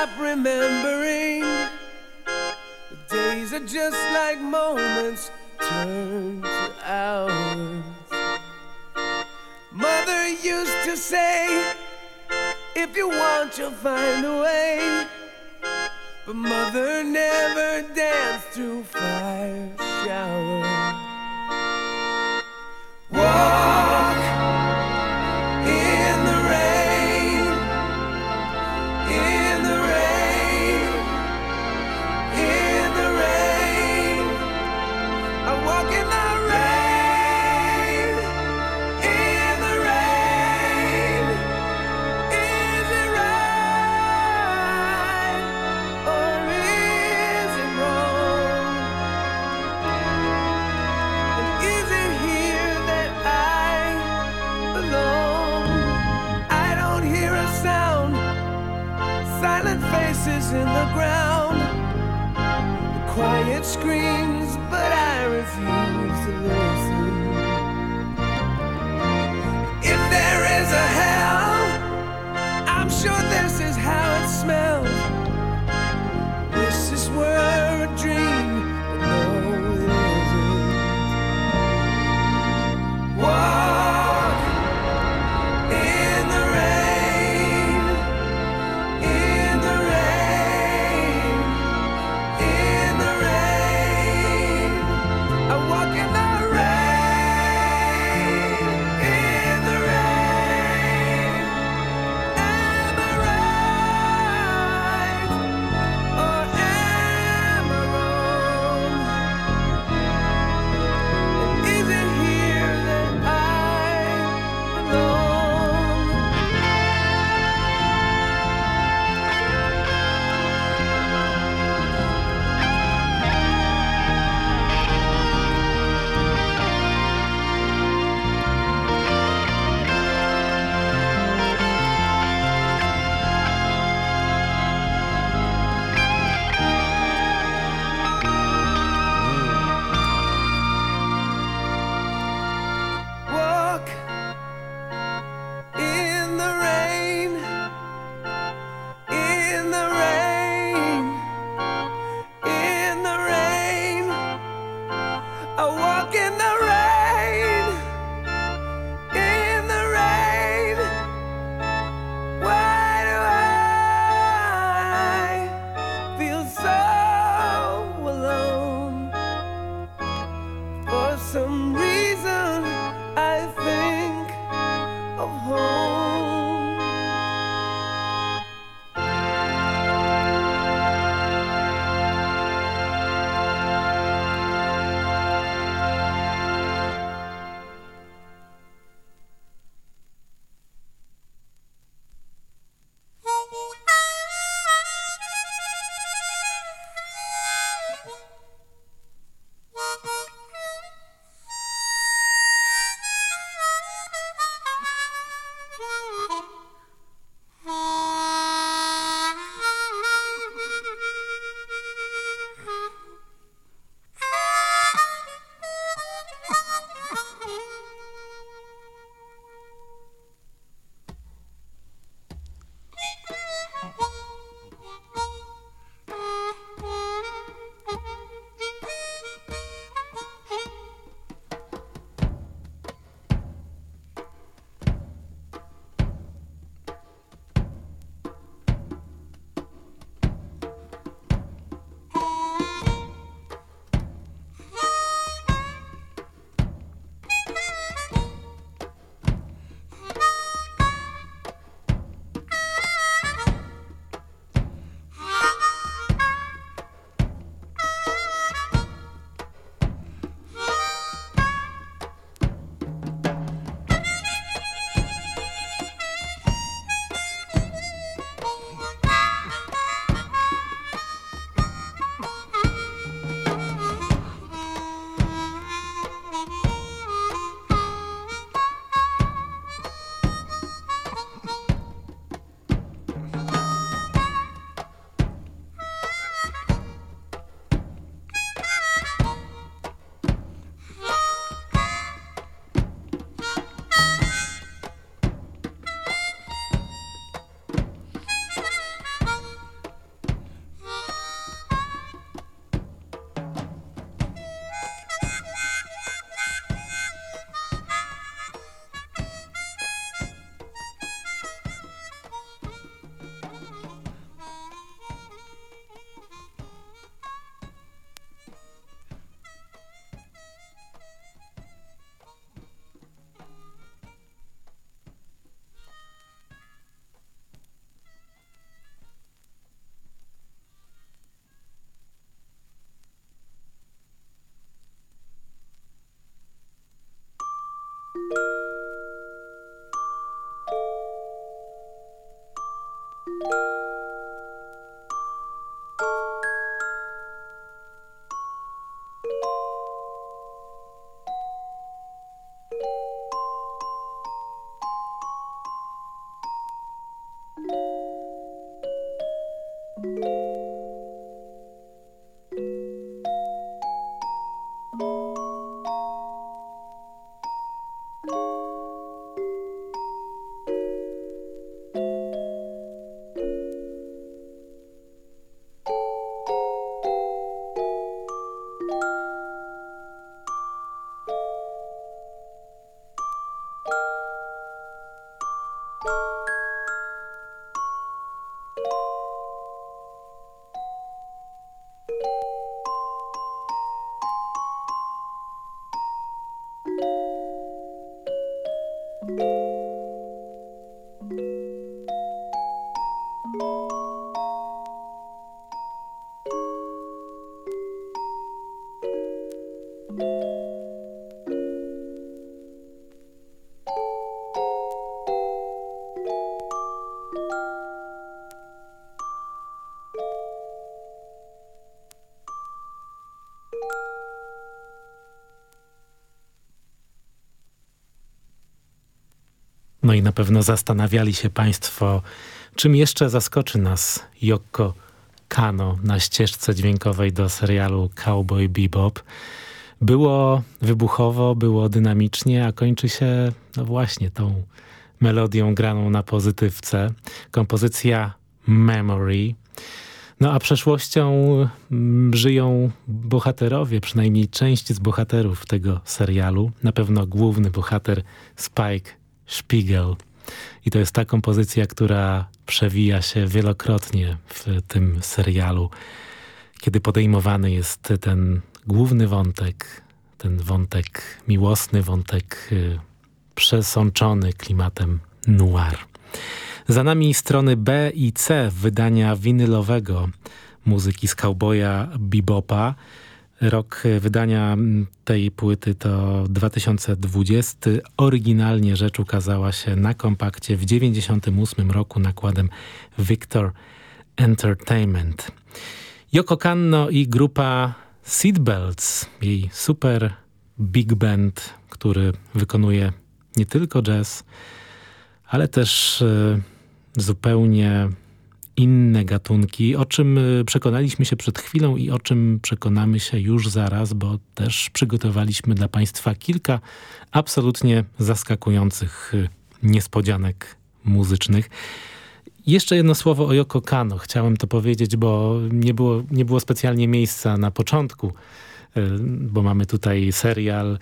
stop remembering. Days are just like moments turned to hours. Mother used to say, If you want, you'll find a way. But mother never danced to No i na pewno zastanawiali się Państwo, czym jeszcze zaskoczy nas Yoko Kano na ścieżce dźwiękowej do serialu Cowboy Bebop. Było wybuchowo, było dynamicznie, a kończy się no właśnie tą melodią graną na pozytywce. Kompozycja Memory. No a przeszłością mm, żyją bohaterowie, przynajmniej część z bohaterów tego serialu. Na pewno główny bohater Spike Spiegel. I to jest ta kompozycja, która przewija się wielokrotnie w tym serialu, kiedy podejmowany jest ten główny wątek, ten wątek miłosny, wątek y, przesączony klimatem noir. Za nami strony B i C wydania winylowego muzyki z cowboya bebopa. Rok wydania tej płyty to 2020. Oryginalnie rzecz ukazała się na kompakcie w 98 roku nakładem Victor Entertainment. Yoko Kanno i grupa Seatbelts, jej super big band, który wykonuje nie tylko jazz, ale też y, zupełnie inne gatunki, o czym y, przekonaliśmy się przed chwilą i o czym przekonamy się już zaraz, bo też przygotowaliśmy dla Państwa kilka absolutnie zaskakujących y, niespodzianek muzycznych. Jeszcze jedno słowo o Yoko Kano. Chciałem to powiedzieć, bo nie było, nie było specjalnie miejsca na początku y, bo mamy tutaj serial,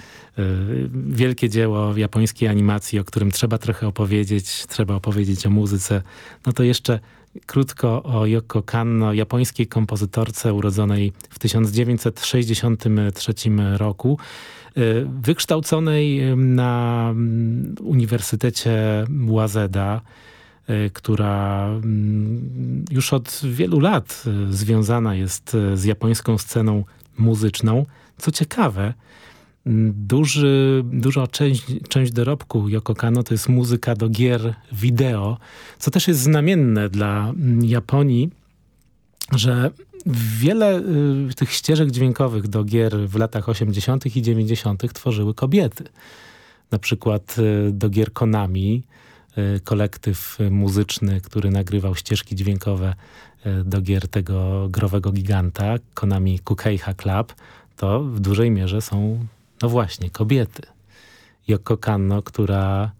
wielkie dzieło japońskiej animacji, o którym trzeba trochę opowiedzieć, trzeba opowiedzieć o muzyce. No to jeszcze krótko o Yoko Kanno, japońskiej kompozytorce urodzonej w 1963 roku, y, wykształconej na Uniwersytecie Łazeda, y, która już od wielu lat y, związana jest z japońską sceną muzyczną. Co ciekawe, duży, duża część, część dorobku Yoko Kano to jest muzyka do gier wideo, co też jest znamienne dla mm, Japonii, że wiele y, tych ścieżek dźwiękowych do gier w latach 80. i 90. tworzyły kobiety. Na przykład y, do gier Konami, y, kolektyw muzyczny, który nagrywał ścieżki dźwiękowe y, do gier tego growego giganta, Konami Kukeiha Club, to w dużej mierze są no właśnie, kobiety. Yoko Kanno, która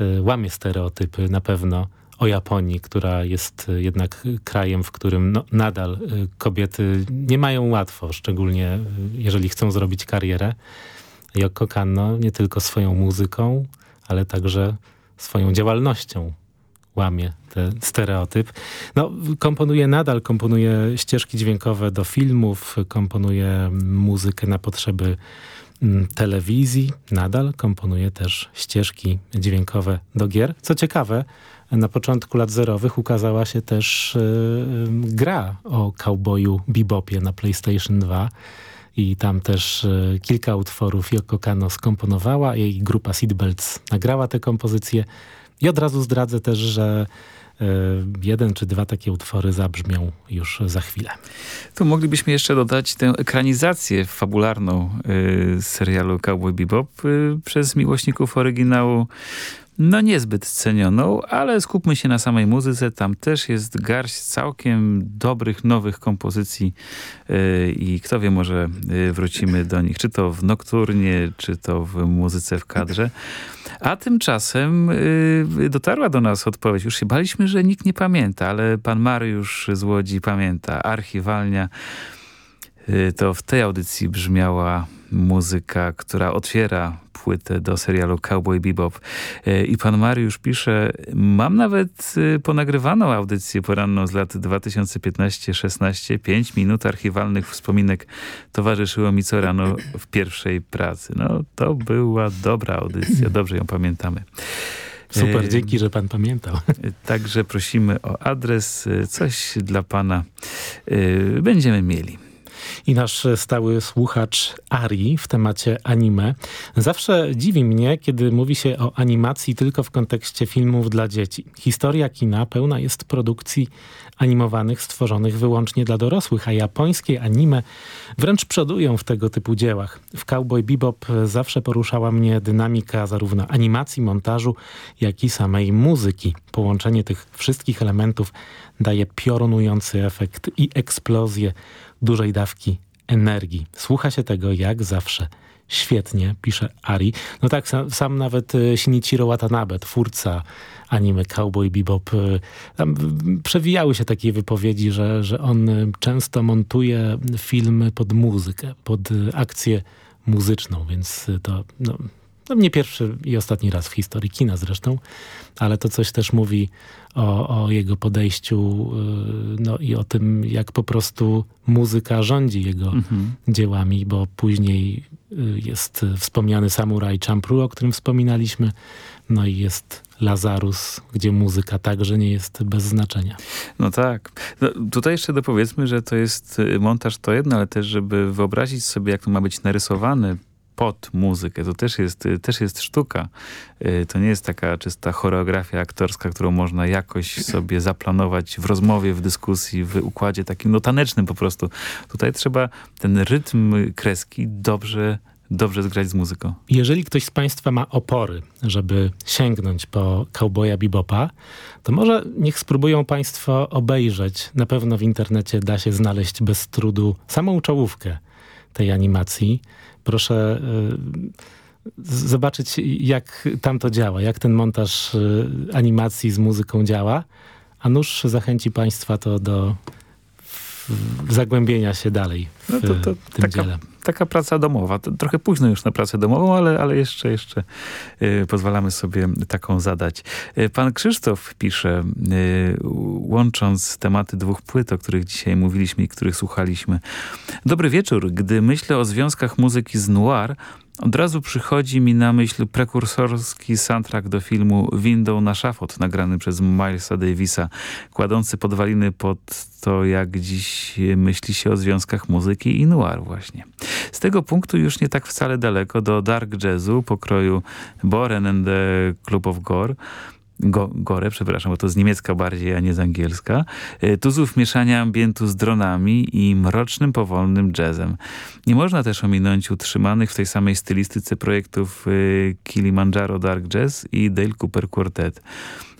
y, łamie stereotypy na pewno o Japonii, która jest y, jednak krajem, w którym no, nadal y, kobiety nie mają łatwo, szczególnie jeżeli chcą zrobić karierę. Yoko Kanno nie tylko swoją muzyką, ale także swoją działalnością łamie ten stereotyp. No, komponuje nadal, komponuje ścieżki dźwiękowe do filmów, komponuje muzykę na potrzeby telewizji nadal komponuje też ścieżki dźwiękowe do gier. Co ciekawe, na początku lat zerowych ukazała się też yy, gra o cowboyu bebopie na PlayStation 2 i tam też e, kilka utworów Yoko Kano skomponowała. Jej grupa Seedbelts nagrała te kompozycje. I od razu zdradzę też, że jeden czy dwa takie utwory zabrzmią już za chwilę. Tu moglibyśmy jeszcze dodać tę ekranizację fabularną y, serialu Cowboy Bebop y, przez miłośników oryginału no niezbyt cenioną, ale skupmy się na samej muzyce. Tam też jest garść całkiem dobrych, nowych kompozycji yy, i kto wie, może yy, wrócimy do nich, czy to w nokturnie, czy to w muzyce w kadrze. A tymczasem yy, dotarła do nas odpowiedź. Już się baliśmy, że nikt nie pamięta, ale pan Mariusz z Łodzi pamięta. Archiwalnia y, to w tej audycji brzmiała muzyka, która otwiera płytę do serialu Cowboy Bebop. E, I pan Mariusz pisze, mam nawet e, ponagrywaną audycję poranną z lat 2015-16. Pięć minut archiwalnych wspominek towarzyszyło mi co rano w pierwszej pracy. No to była dobra audycja, dobrze ją pamiętamy. Super, dzięki, że pan pamiętał. Także prosimy o adres, coś dla pana będziemy mieli i nasz stały słuchacz Ari w temacie anime. Zawsze dziwi mnie, kiedy mówi się o animacji tylko w kontekście filmów dla dzieci. Historia kina pełna jest produkcji animowanych stworzonych wyłącznie dla dorosłych, a japońskie anime wręcz przodują w tego typu dziełach. W Cowboy Bebop zawsze poruszała mnie dynamika zarówno animacji, montażu, jak i samej muzyki. Połączenie tych wszystkich elementów daje piorunujący efekt i eksplozję dużej dawki energii. Słucha się tego jak zawsze świetnie, pisze Ari. No tak, sam, sam nawet e, Shinichiro Watanabe, twórca anime Cowboy Bebop, e, tam przewijały się takie wypowiedzi, że, że on e, często montuje filmy pod muzykę, pod akcję muzyczną, więc to no, no nie pierwszy i ostatni raz w historii kina zresztą, ale to coś też mówi o, o jego podejściu y, no i o tym, jak po prostu muzyka rządzi jego mhm. dziełami, bo później y, jest wspomniany Samurai Champloo, o którym wspominaliśmy, no i jest Lazarus, gdzie muzyka także nie jest bez znaczenia. No tak. No, tutaj jeszcze dopowiedzmy, że to jest y, montaż to jedno, ale też, żeby wyobrazić sobie, jak to ma być narysowane pod muzykę. To też jest, też jest sztuka. Y, to nie jest taka czysta choreografia aktorska, którą można jakoś sobie zaplanować w rozmowie, w dyskusji, w układzie takim no tanecznym po prostu. Tutaj trzeba ten rytm kreski dobrze dobrze zgrać z muzyką. Jeżeli ktoś z Państwa ma opory, żeby sięgnąć po Cowboya Bebopa, to może niech spróbują Państwo obejrzeć. Na pewno w internecie da się znaleźć bez trudu samą czołówkę tej animacji proszę y, zobaczyć, jak tam to działa, jak ten montaż y, animacji z muzyką działa, a nuż zachęci Państwa to do zagłębienia się dalej w no to, to tym taka, dziele. Taka praca domowa. Trochę późno już na pracę domową, ale, ale jeszcze, jeszcze y, pozwalamy sobie taką zadać. Y, pan Krzysztof pisze, y, łącząc tematy dwóch płyt, o których dzisiaj mówiliśmy i których słuchaliśmy. Dobry wieczór. Gdy myślę o związkach muzyki z noir, od razu przychodzi mi na myśl prekursorski soundtrack do filmu Window na szafot, nagrany przez Milesa Davisa, kładący podwaliny pod to, jak dziś myśli się o związkach muzyki i noir właśnie. Z tego punktu już nie tak wcale daleko do dark jazzu pokroju Boren and the Club of Gore, Go, Gore, przepraszam, bo to z niemiecka bardziej, a nie z angielska. E, tuzów mieszania ambientu z dronami i mrocznym, powolnym jazzem. Nie można też ominąć utrzymanych w tej samej stylistyce projektów y, Kilimanjaro Dark Jazz i Dale Cooper Quartet.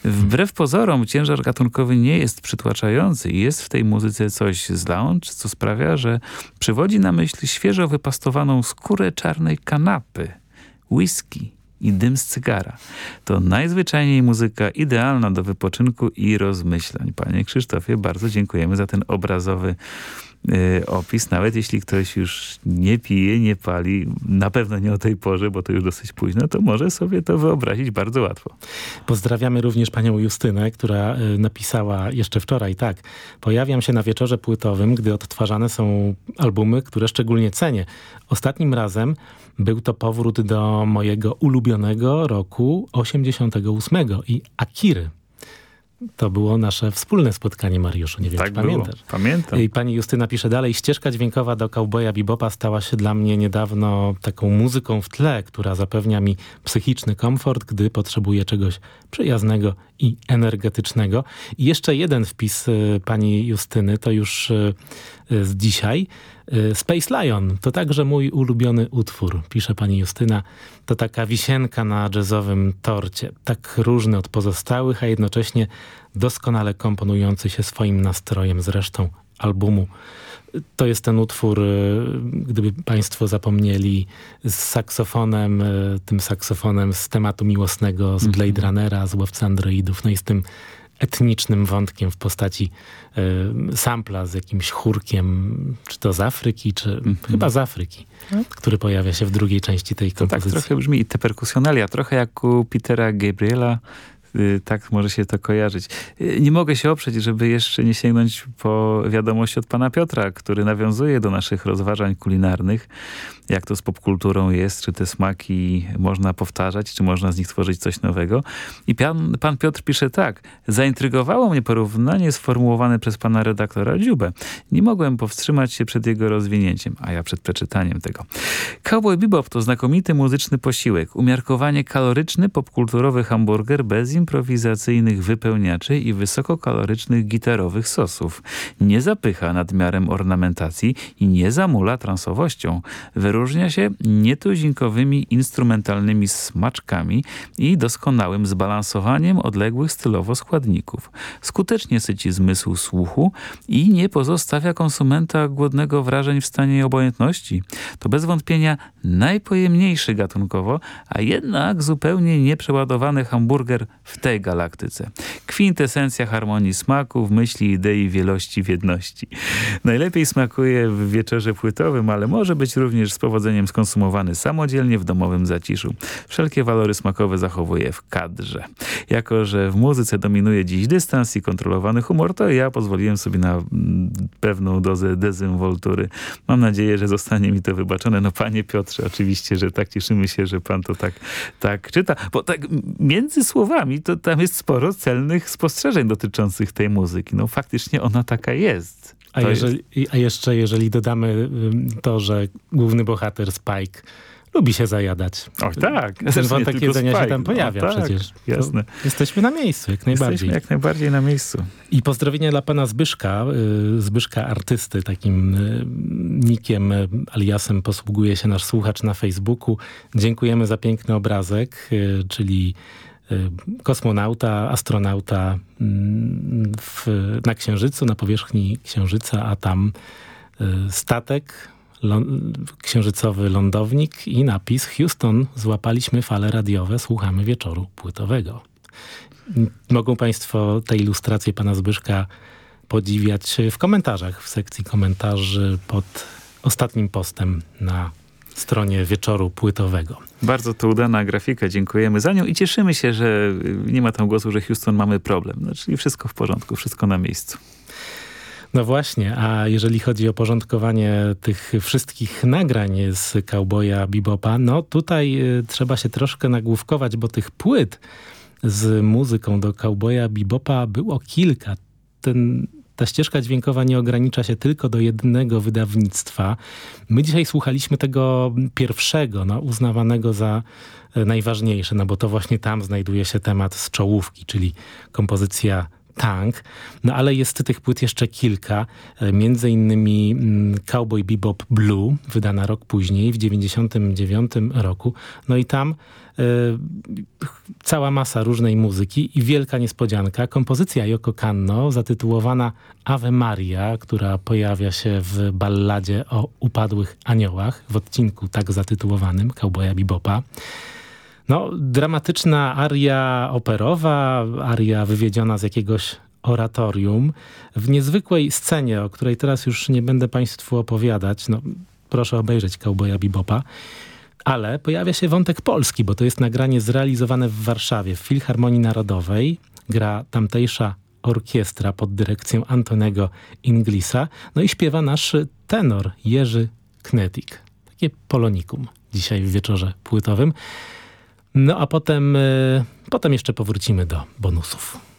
Wbrew pozorom ciężar gatunkowy nie jest przytłaczający i jest w tej muzyce coś z lounge, co sprawia, że przywodzi na myśl świeżo wypastowaną skórę czarnej kanapy, whisky, i dym z cygara. To najzwyczajniej muzyka idealna do wypoczynku i rozmyślań. Panie Krzysztofie, bardzo dziękujemy za ten obrazowy opis, nawet jeśli ktoś już nie pije, nie pali, na pewno nie o tej porze, bo to już dosyć późno, to może sobie to wyobrazić bardzo łatwo. Pozdrawiamy również panią Justynę, która y, napisała jeszcze wczoraj, tak, pojawiam się na wieczorze płytowym, gdy odtwarzane są albumy, które szczególnie cenię. Ostatnim razem był to powrót do mojego ulubionego roku 88 i Akiry. To było nasze wspólne spotkanie, Mariuszu. Nie wiem, tak czy pamiętasz. Było. Pamiętam. I pani Justyna pisze dalej. Ścieżka dźwiękowa do Cowboya Bebopa stała się dla mnie niedawno taką muzyką w tle, która zapewnia mi psychiczny komfort, gdy potrzebuję czegoś przyjaznego i energetycznego. I jeszcze jeden wpis y, pani Justyny, to już y, y, z dzisiaj. Space Lion to także mój ulubiony utwór, pisze pani Justyna. To taka wisienka na jazzowym torcie, tak różny od pozostałych, a jednocześnie doskonale komponujący się swoim nastrojem z resztą albumu. To jest ten utwór, gdyby państwo zapomnieli, z saksofonem, tym saksofonem z tematu miłosnego, z Blade mhm. Runnera, z Łowcy Androidów, no i z tym etnicznym wątkiem w postaci y, sampla z jakimś chórkiem, czy to z Afryki, czy mm -hmm. chyba z Afryki, no. który pojawia się w drugiej części tej kompozycji. To tak trochę brzmi i te perkusjonalia, trochę jak u Petera Gabriela, tak może się to kojarzyć. Y, nie mogę się oprzeć, żeby jeszcze nie sięgnąć po wiadomość od pana Piotra, który nawiązuje do naszych rozważań kulinarnych, jak to z popkulturą jest, czy te smaki można powtarzać, czy można z nich tworzyć coś nowego. I pan, pan Piotr pisze tak. Zaintrygowało mnie porównanie sformułowane przez pana redaktora Dziubę. Nie mogłem powstrzymać się przed jego rozwinięciem, a ja przed przeczytaniem tego. Cowboy Bebop to znakomity muzyczny posiłek. Umiarkowanie kaloryczny, popkulturowy hamburger bez improwizacyjnych wypełniaczy i wysokokalorycznych gitarowych sosów. Nie zapycha nadmiarem ornamentacji i nie zamula transowością. Wyróżnia się nietuzinkowymi instrumentalnymi smaczkami i doskonałym zbalansowaniem odległych stylowo składników. Skutecznie syci zmysł słuchu i nie pozostawia konsumenta głodnego wrażeń w stanie obojętności. To bez wątpienia najpojemniejszy gatunkowo, a jednak zupełnie nieprzeładowany hamburger w tej galaktyce. Kwintesencja harmonii smaków, myśli, idei, wielości w jedności. Najlepiej smakuje w wieczorze płytowym, ale może być również z powodzeniem skonsumowany samodzielnie w domowym zaciszu. Wszelkie walory smakowe zachowuje w kadrze. Jako, że w muzyce dominuje dziś dystans i kontrolowany humor, to ja pozwoliłem sobie na mm, pewną dozę dezynwoltury. Mam nadzieję, że zostanie mi to wybaczone. No panie Piotrze, oczywiście, że tak cieszymy się, że pan to tak, tak czyta. Bo tak między słowami to tam jest sporo celnych spostrzeżeń dotyczących tej muzyki. No faktycznie ona taka jest. A, jeżeli, a jeszcze jeżeli dodamy to, że główny bohater Spike lubi się zajadać. Och tak. Ten wątek jedzenia Spike. się tam pojawia no, tak, przecież. Jasne. To jesteśmy na miejscu, jak najbardziej. Jesteśmy jak najbardziej na miejscu. I pozdrowienia dla pana Zbyszka, y, Zbyszka artysty, takim y, nikiem, y, aliasem posługuje się nasz słuchacz na Facebooku. Dziękujemy za piękny obrazek, czyli Y, kosmonauta, astronauta mm, w, na Księżycu, na powierzchni Księżyca, a tam y, statek, księżycowy lądownik i napis Houston, złapaliśmy fale radiowe, słuchamy wieczoru płytowego. Mogą Państwo te ilustracje pana Zbyszka podziwiać w komentarzach, w sekcji komentarzy pod ostatnim postem na stronie wieczoru płytowego. Bardzo to udana grafika, dziękujemy za nią i cieszymy się, że nie ma tam głosu, że Houston mamy problem. No, czyli wszystko w porządku, wszystko na miejscu. No właśnie, a jeżeli chodzi o porządkowanie tych wszystkich nagrań z Cowboya Bebopa, no tutaj y, trzeba się troszkę nagłówkować, bo tych płyt z muzyką do Cowboya Bebopa było kilka. Ten ta ścieżka dźwiękowa nie ogranicza się tylko do jednego wydawnictwa. My dzisiaj słuchaliśmy tego pierwszego, no, uznawanego za e, najważniejsze, no bo to właśnie tam znajduje się temat z czołówki, czyli kompozycja Tank, no ale jest tych płyt jeszcze kilka, e, między innymi mm, Cowboy Bebop Blue, wydana rok później, w 99 roku, no i tam cała masa różnej muzyki i wielka niespodzianka, kompozycja Yoko Kanno zatytułowana Ave Maria, która pojawia się w balladzie o upadłych aniołach, w odcinku tak zatytułowanym Cowboya Bebopa. No, dramatyczna aria operowa, aria wywiedziona z jakiegoś oratorium w niezwykłej scenie, o której teraz już nie będę Państwu opowiadać. No, proszę obejrzeć Cowboya Bebopa. Ale pojawia się wątek polski, bo to jest nagranie zrealizowane w Warszawie w Filharmonii Narodowej. Gra tamtejsza orkiestra pod dyrekcją Antonego Inglisa. No i śpiewa nasz tenor Jerzy Knetik. Takie polonikum dzisiaj w wieczorze płytowym. No a potem, e, potem jeszcze powrócimy do bonusów.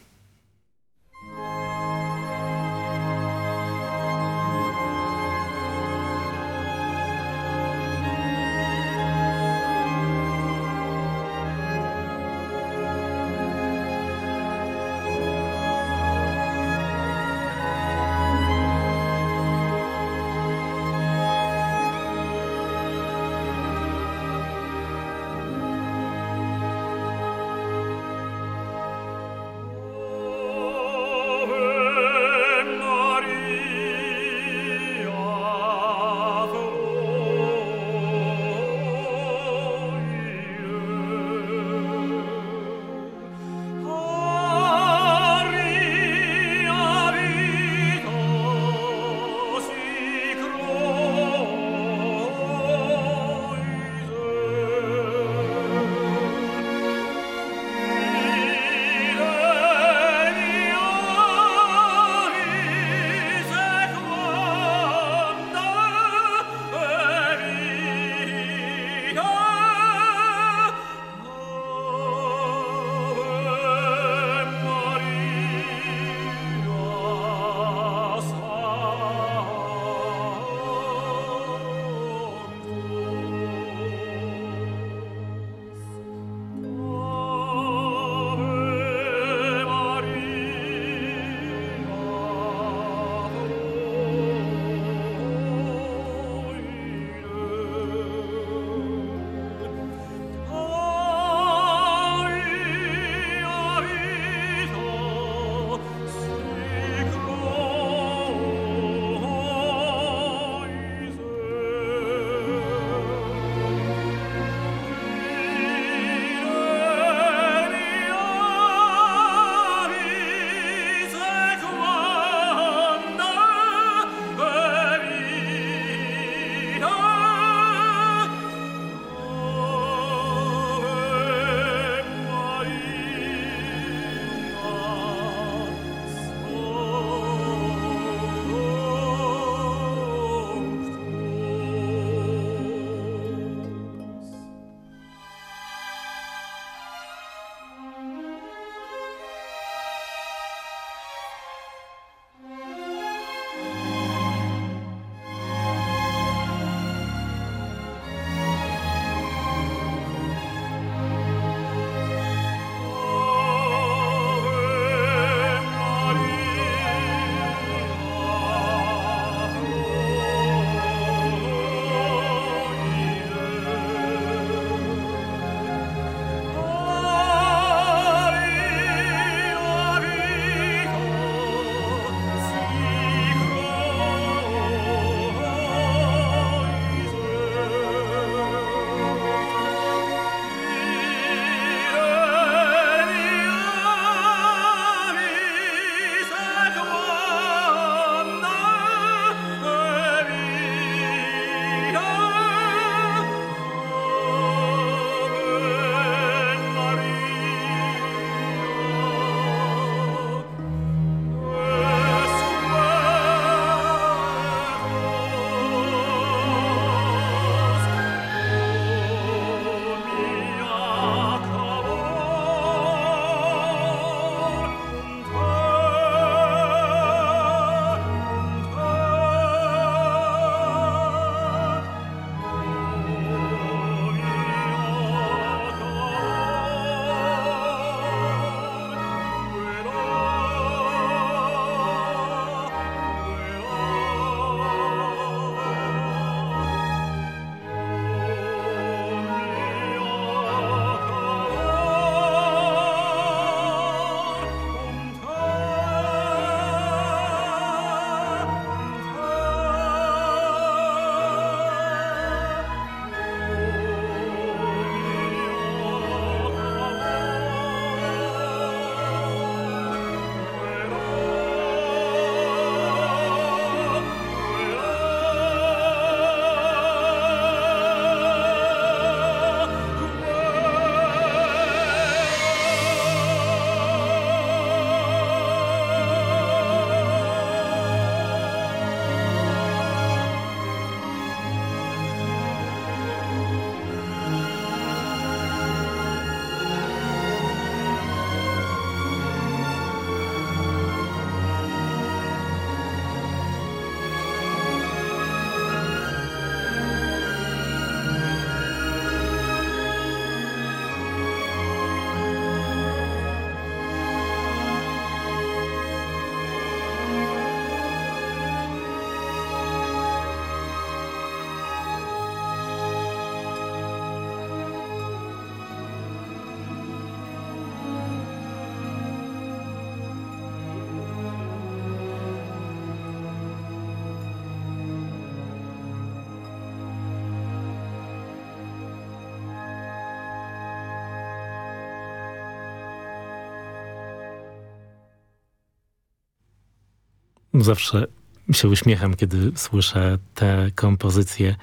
Zawsze się uśmiecham, kiedy słyszę te kompozycje,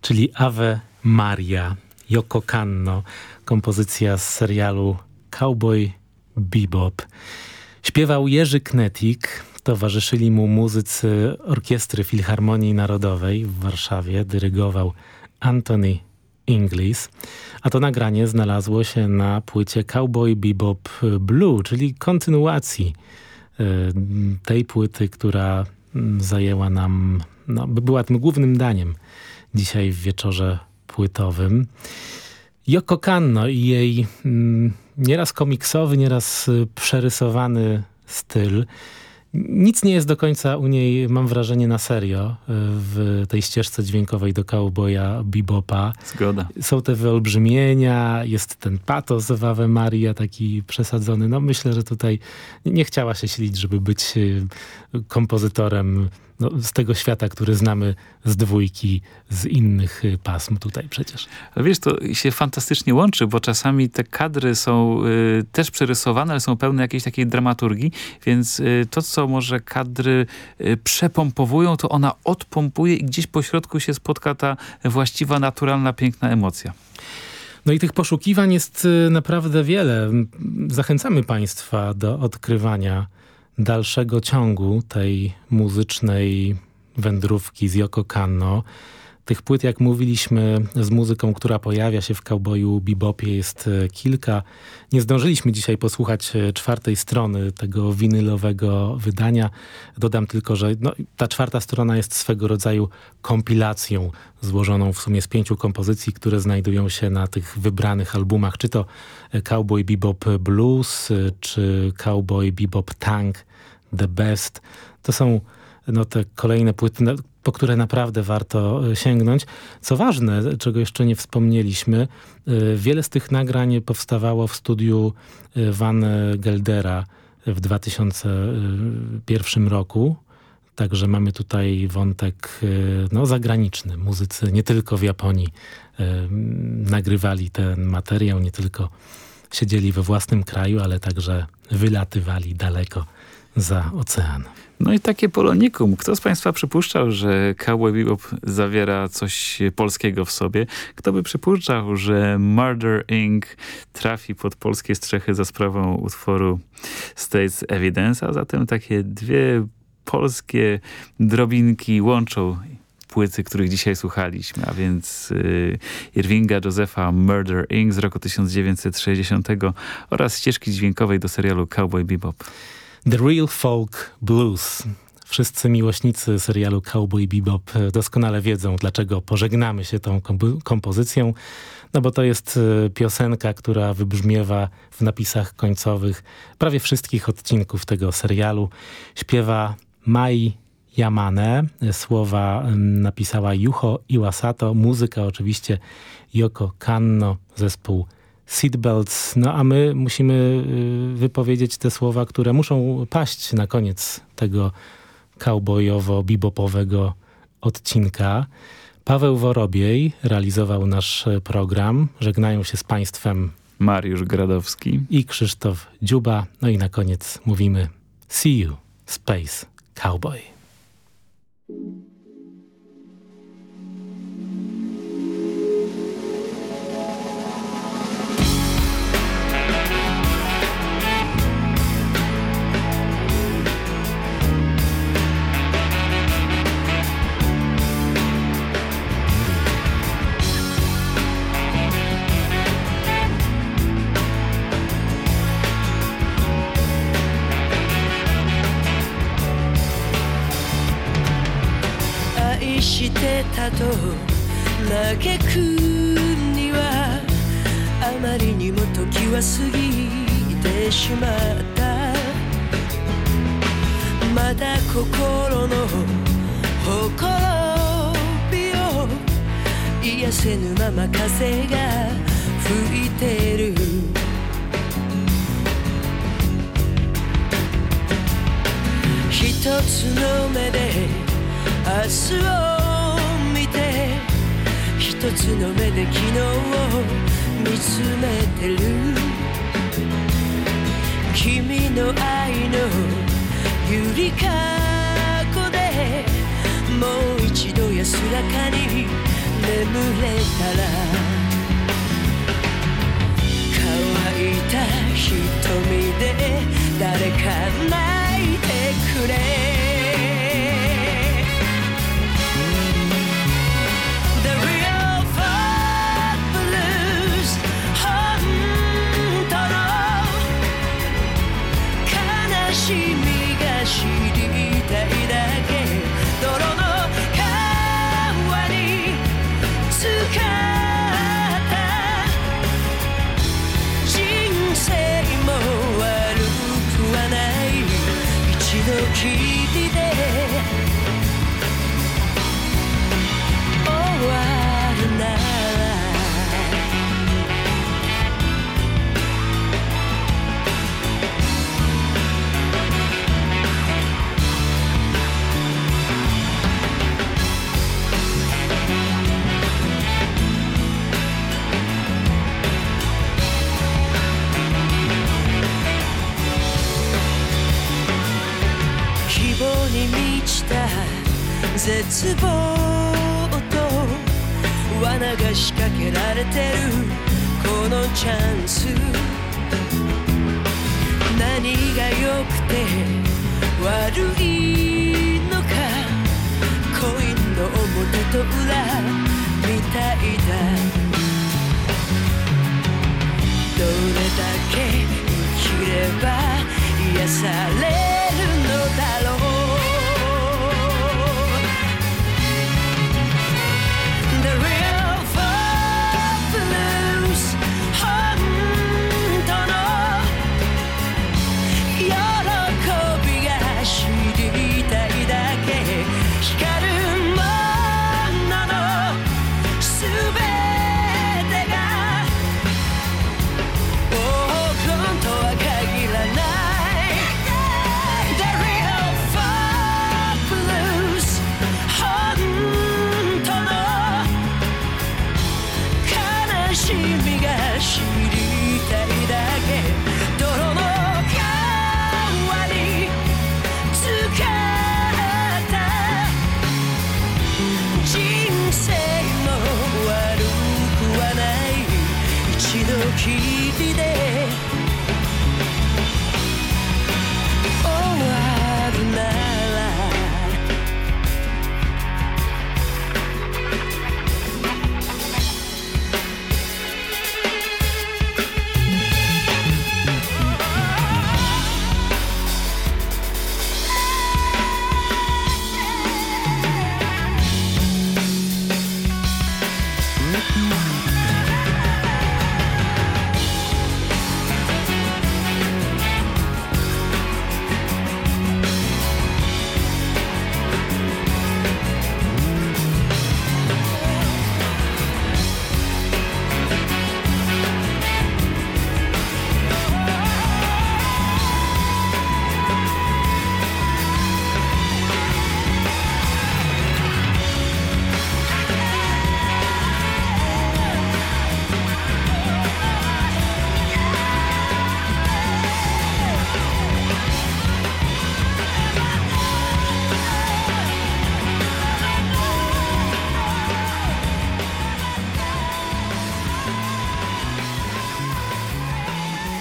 czyli Ave Maria, Yoko Kanno, kompozycja z serialu Cowboy Bebop. Śpiewał Jerzy Knetik, towarzyszyli mu muzycy Orkiestry Filharmonii Narodowej w Warszawie, dyrygował Anthony Inglis, a to nagranie znalazło się na płycie Cowboy Bebop Blue, czyli kontynuacji tej płyty, która mm, zajęła nam, no, była tym głównym daniem dzisiaj w wieczorze płytowym. Yoko Kanno i jej mm, nieraz komiksowy, nieraz y, przerysowany styl nic nie jest do końca u niej, mam wrażenie, na serio e, w tej ścieżce dźwiękowej do cowboya bebopa. Zgoda. Są te wyolbrzymienia, jest ten patos w Ave Maria taki przesadzony. No myślę, że tutaj nie chciała się silić, żeby być e, kompozytorem no, z tego świata, który znamy z dwójki, z innych y, pasm tutaj przecież. Ale wiesz, to się fantastycznie łączy, bo czasami te kadry są y, też przerysowane, ale są pełne jakiejś takiej dramaturgii, więc y, to, co może kadry y, przepompowują, to ona odpompuje i gdzieś po środku się spotka ta właściwa, naturalna, piękna emocja. No i tych poszukiwań jest y, naprawdę wiele. Zachęcamy Państwa do odkrywania dalszego ciągu tej muzycznej wędrówki z Yoko Kanno. Tych płyt, jak mówiliśmy, z muzyką, która pojawia się w Cowboyu Bebopie jest e, kilka. Nie zdążyliśmy dzisiaj posłuchać e, czwartej strony tego winylowego wydania. Dodam tylko, że no, ta czwarta strona jest swego rodzaju kompilacją złożoną w sumie z pięciu kompozycji, które znajdują się na tych wybranych albumach, czy to e, Cowboy Bebop Blues, czy Cowboy Bebop Tank, The Best. To są no, te kolejne płyty, po które naprawdę warto e, sięgnąć. Co ważne, czego jeszcze nie wspomnieliśmy, e, wiele z tych nagrań powstawało w studiu e, Van Geldera w 2001 roku. Także mamy tutaj wątek no, zagraniczny. Muzycy nie tylko w Japonii nagrywali ten materiał, nie tylko siedzieli we własnym kraju, ale także wylatywali daleko za ocean. No i takie polonikum. Kto z Państwa przypuszczał, że Cowboy Bebop zawiera coś polskiego w sobie? Kto by przypuszczał, że Murder Inc. trafi pod polskie strzechy za sprawą utworu States Evidence? A zatem takie dwie polskie drobinki łączą płyty, których dzisiaj słuchaliśmy, a więc y, Irvinga Josepha Murder Inc. z roku 1960 oraz ścieżki dźwiękowej do serialu Cowboy Bebop. The Real Folk Blues. Wszyscy miłośnicy serialu Cowboy Bebop doskonale wiedzą, dlaczego pożegnamy się tą kompozycją. No bo to jest e, piosenka, która wybrzmiewa w napisach końcowych prawie wszystkich odcinków tego serialu. Śpiewa Mai Yamane. Słowa napisała Yuho Iwasato. Muzyka oczywiście Yoko Kanno, zespół seatbelts, no a my musimy y, wypowiedzieć te słowa, które muszą paść na koniec tego cowboyowo-bibopowego odcinka. Paweł Worobiej realizował nasz program. Żegnają się z Państwem Mariusz Gradowski i Krzysztof Dziuba. No i na koniec mówimy See you, Space Cowboy. と嘆くにはあまりにも時は過ぎてしまった。まだ心のほころびを癒せぬまま風が吹いてる。一つの目で明日をつの目で昨日を見つめてる君の愛のゆりかごでもう一度安らかに眠れたら乾いた瞳で誰かな